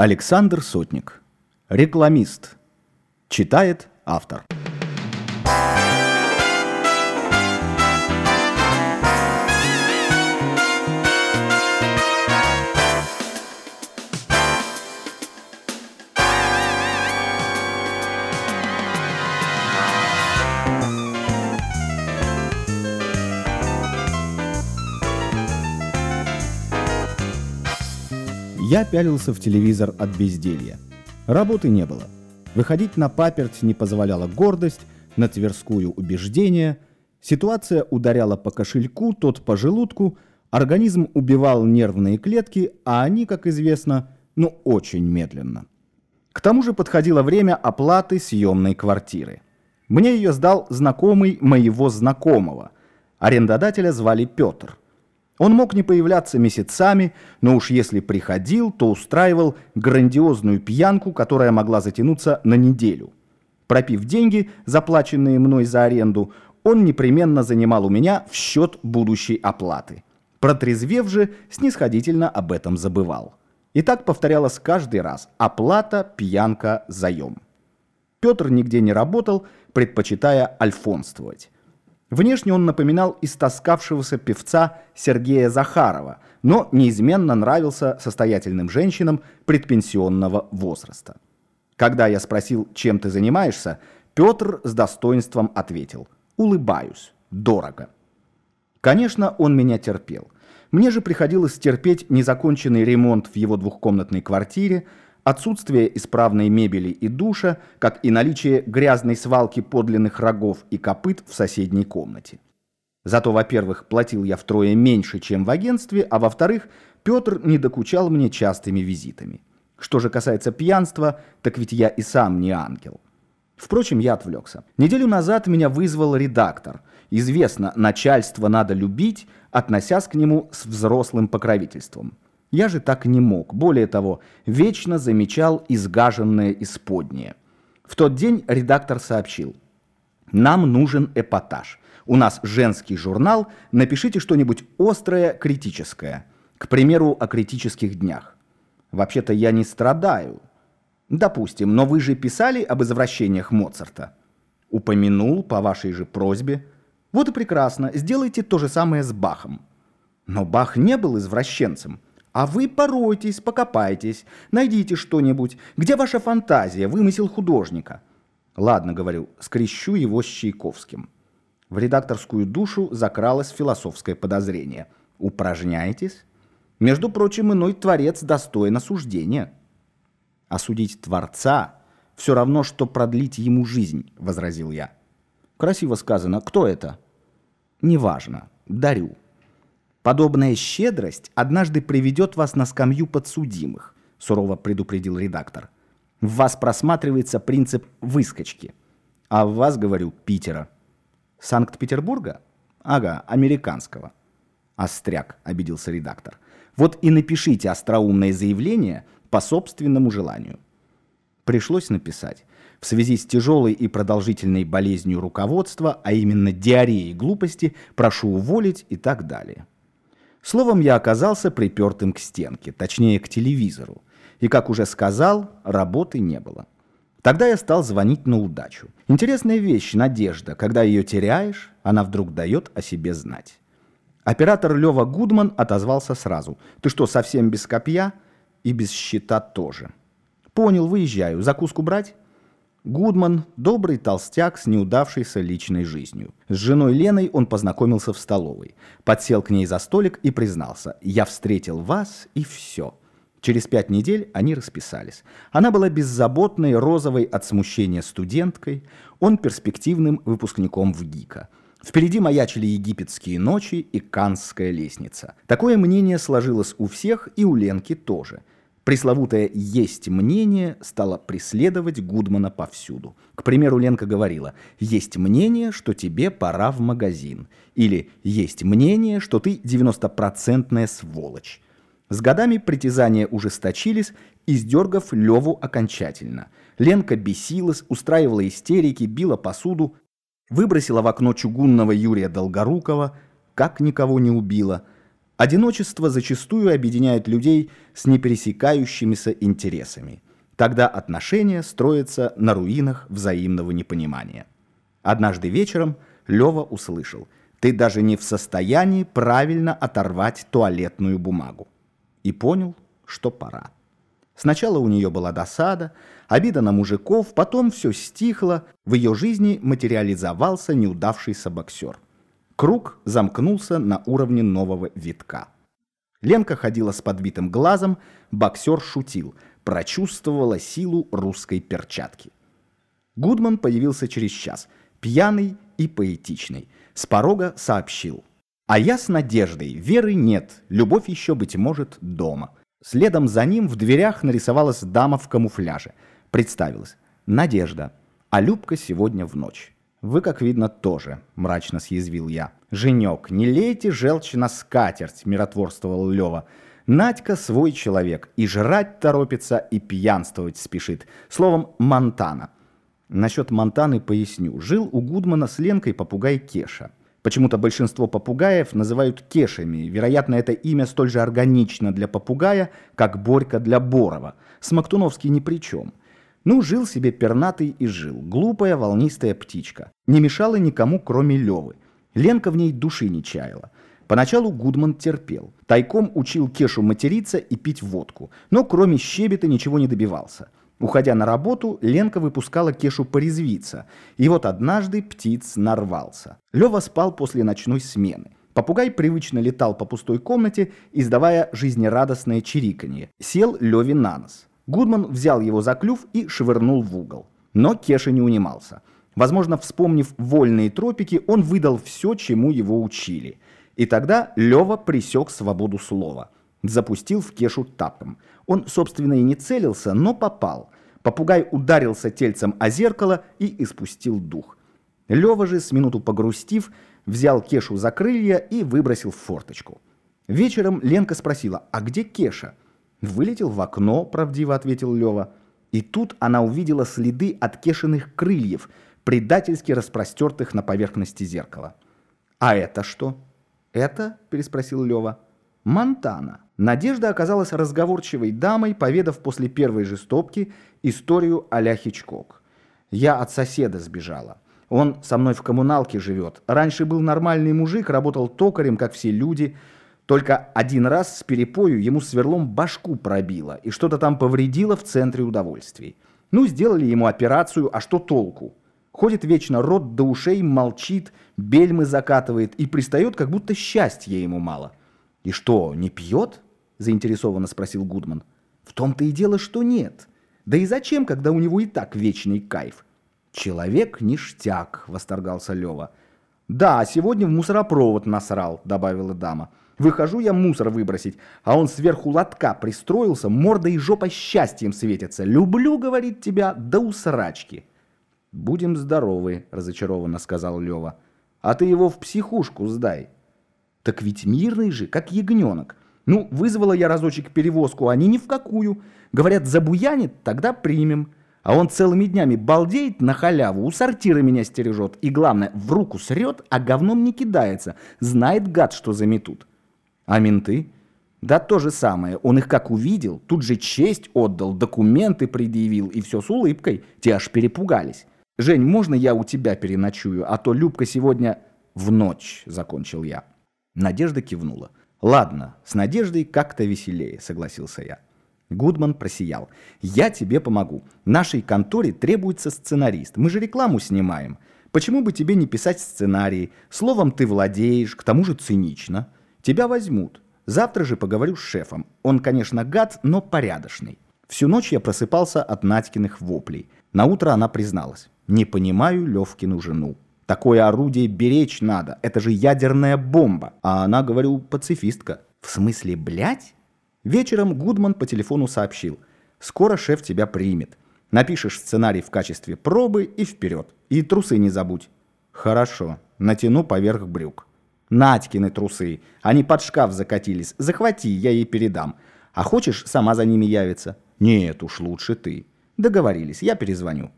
Александр Сотник. Рекламист. Читает автор. Я пялился в телевизор от безделья. Работы не было. Выходить на паперть не позволяла гордость, на Тверскую убеждение. Ситуация ударяла по кошельку, тот по желудку. Организм убивал нервные клетки, а они, как известно, ну очень медленно. К тому же подходило время оплаты съемной квартиры. Мне ее сдал знакомый моего знакомого. Арендодателя звали Петр. Он мог не появляться месяцами, но уж если приходил, то устраивал грандиозную пьянку, которая могла затянуться на неделю. Пропив деньги, заплаченные мной за аренду, он непременно занимал у меня в счет будущей оплаты. Протрезвев же, снисходительно об этом забывал. И так повторялось каждый раз. Оплата, пьянка, заем. Петр нигде не работал, предпочитая альфонствовать. Внешне он напоминал истоскавшегося певца Сергея Захарова, но неизменно нравился состоятельным женщинам предпенсионного возраста. Когда я спросил, чем ты занимаешься, Петр с достоинством ответил «Улыбаюсь. Дорого». Конечно, он меня терпел. Мне же приходилось терпеть незаконченный ремонт в его двухкомнатной квартире, Отсутствие исправной мебели и душа, как и наличие грязной свалки подлинных рогов и копыт в соседней комнате. Зато, во-первых, платил я втрое меньше, чем в агентстве, а во-вторых, Петр не докучал мне частыми визитами. Что же касается пьянства, так ведь я и сам не ангел. Впрочем, я отвлекся. Неделю назад меня вызвал редактор. Известно, начальство надо любить, относясь к нему с взрослым покровительством. Я же так не мог. Более того, вечно замечал изгаженное исподнее. В тот день редактор сообщил. Нам нужен эпатаж. У нас женский журнал, напишите что-нибудь острое, критическое. К примеру, о критических днях. Вообще-то я не страдаю. Допустим, но вы же писали об извращениях Моцарта. Упомянул по вашей же просьбе. Вот и прекрасно, сделайте то же самое с Бахом. Но Бах не был извращенцем. А вы поройтесь, покопайтесь, найдите что-нибудь. Где ваша фантазия, вымысел художника? Ладно, говорю, скрещу его с Чайковским. В редакторскую душу закралось философское подозрение. Упражняетесь? Между прочим, иной творец достоин осуждения. Осудить Творца все равно, что продлить ему жизнь, возразил я. Красиво сказано. Кто это? Неважно. Дарю. Подобная щедрость однажды приведет вас на скамью подсудимых, сурово предупредил редактор. В вас просматривается принцип выскочки. А в вас, говорю, Питера. Санкт-Петербурга? Ага, американского. Остряк, обиделся редактор. Вот и напишите остроумное заявление по собственному желанию. Пришлось написать. В связи с тяжелой и продолжительной болезнью руководства, а именно диареей глупости, прошу уволить и так далее. Словом, я оказался припертым к стенке, точнее к телевизору. И, как уже сказал, работы не было. Тогда я стал звонить на удачу. Интересная вещь, надежда. Когда ее теряешь, она вдруг дает о себе знать. Оператор Лева Гудман отозвался сразу. «Ты что, совсем без копья?» «И без щита тоже». «Понял, выезжаю. Закуску брать?» Гудман – добрый толстяк с неудавшейся личной жизнью. С женой Леной он познакомился в столовой. Подсел к ней за столик и признался «Я встретил вас, и все». Через пять недель они расписались. Она была беззаботной, розовой от смущения студенткой, он перспективным выпускником в ГИКа. Впереди маячили египетские ночи и канская лестница. Такое мнение сложилось у всех и у Ленки тоже – Пресловутое «есть мнение» стало преследовать Гудмана повсюду. К примеру, Ленка говорила «есть мнение, что тебе пора в магазин» или «есть мнение, что ты 90-процентная сволочь». С годами притязания ужесточились, издергав Леву окончательно. Ленка бесилась, устраивала истерики, била посуду, выбросила в окно чугунного Юрия Долгорукова, как никого не убила – Одиночество зачастую объединяет людей с непересекающимися интересами. Тогда отношения строятся на руинах взаимного непонимания. Однажды вечером Лева услышал, ты даже не в состоянии правильно оторвать туалетную бумагу. И понял, что пора. Сначала у нее была досада, обида на мужиков, потом все стихло, в ее жизни материализовался неудавшийся боксер. Круг замкнулся на уровне нового витка. Ленка ходила с подбитым глазом, боксер шутил, прочувствовала силу русской перчатки. Гудман появился через час, пьяный и поэтичный. С порога сообщил. «А я с надеждой, веры нет, любовь еще, быть может, дома». Следом за ним в дверях нарисовалась дама в камуфляже. Представилась. Надежда. А Любка сегодня в ночь. Вы, как видно, тоже, мрачно съязвил я. Женек, не лейте желчь на скатерть, миротворствовал Лева. Надька свой человек, и жрать торопится, и пьянствовать спешит. Словом, Монтана. Насчет Монтаны поясню. Жил у Гудмана с Ленкой попугай Кеша. Почему-то большинство попугаев называют кешами. Вероятно, это имя столь же органично для попугая, как Борька для Борова. Смоктуновский ни при чем. Ну, жил себе пернатый и жил. Глупая волнистая птичка. Не мешала никому, кроме Левы. Ленка в ней души не чаяла. Поначалу Гудман терпел. Тайком учил Кешу материться и пить водку. Но кроме щебета ничего не добивался. Уходя на работу, Ленка выпускала Кешу порезвиться. И вот однажды птиц нарвался. Лева спал после ночной смены. Попугай привычно летал по пустой комнате, издавая жизнерадостное чириканье. Сел Леве на нос. Гудман взял его за клюв и швырнул в угол. Но Кеша не унимался. Возможно, вспомнив вольные тропики, он выдал все, чему его учили. И тогда Лева присек свободу слова. Запустил в Кешу тапом. Он, собственно, и не целился, но попал. Попугай ударился тельцем о зеркало и испустил дух. Лева же, с минуту погрустив, взял Кешу за крылья и выбросил в форточку. Вечером Ленка спросила, а где Кеша? «Вылетел в окно», — правдиво ответил Лева. И тут она увидела следы от Кешиных крыльев, предательски распростертых на поверхности зеркала. «А это что?» «Это?» — переспросил Лева. Монтана. Надежда оказалась разговорчивой дамой, поведав после первой же стопки историю а-ля Хичкок. Я от соседа сбежала. Он со мной в коммуналке живет. Раньше был нормальный мужик, работал токарем, как все люди. Только один раз с перепою ему сверлом башку пробило и что-то там повредило в центре удовольствий. Ну, сделали ему операцию, а что толку? Ходит вечно рот до ушей, молчит, бельмы закатывает и пристает, как будто счастья ему мало. «И что, не пьет?» – заинтересованно спросил Гудман. «В том-то и дело, что нет. Да и зачем, когда у него и так вечный кайф?» «Человек ништяк», – восторгался Лева. «Да, сегодня в мусоропровод насрал», – добавила дама. «Выхожу я мусор выбросить, а он сверху лотка пристроился, морда и жопа счастьем светятся. Люблю, говорит, тебя до усрачки». «Будем здоровы», – разочарованно сказал Лева. «А ты его в психушку сдай». Так ведь мирный же, как ягненок. Ну, вызвала я разочек перевозку, они ни в какую. Говорят, забуянит, тогда примем. А он целыми днями балдеет на халяву, у сортира меня стережет. И главное, в руку срет, а говном не кидается. Знает гад, что заметут. А менты? Да то же самое. Он их как увидел, тут же честь отдал, документы предъявил, и все с улыбкой. Те аж перепугались. Жень, можно я у тебя переночую, а то Любка сегодня в ночь, закончил я. Надежда кивнула. «Ладно, с Надеждой как-то веселее», — согласился я. Гудман просиял. «Я тебе помогу. Нашей конторе требуется сценарист. Мы же рекламу снимаем. Почему бы тебе не писать сценарий? Словом, ты владеешь, к тому же цинично. Тебя возьмут. Завтра же поговорю с шефом. Он, конечно, гад, но порядочный». Всю ночь я просыпался от Надькиных воплей. На утро она призналась. «Не понимаю Левкину жену». Такое орудие беречь надо. Это же ядерная бомба. А она, говорю, пацифистка. В смысле, блядь? Вечером Гудман по телефону сообщил. Скоро шеф тебя примет. Напишешь сценарий в качестве пробы и вперед. И трусы не забудь. Хорошо. Натяну поверх брюк. Надькины трусы. Они под шкаф закатились. Захвати, я ей передам. А хочешь, сама за ними явится? Нет уж, лучше ты. Договорились, я перезвоню.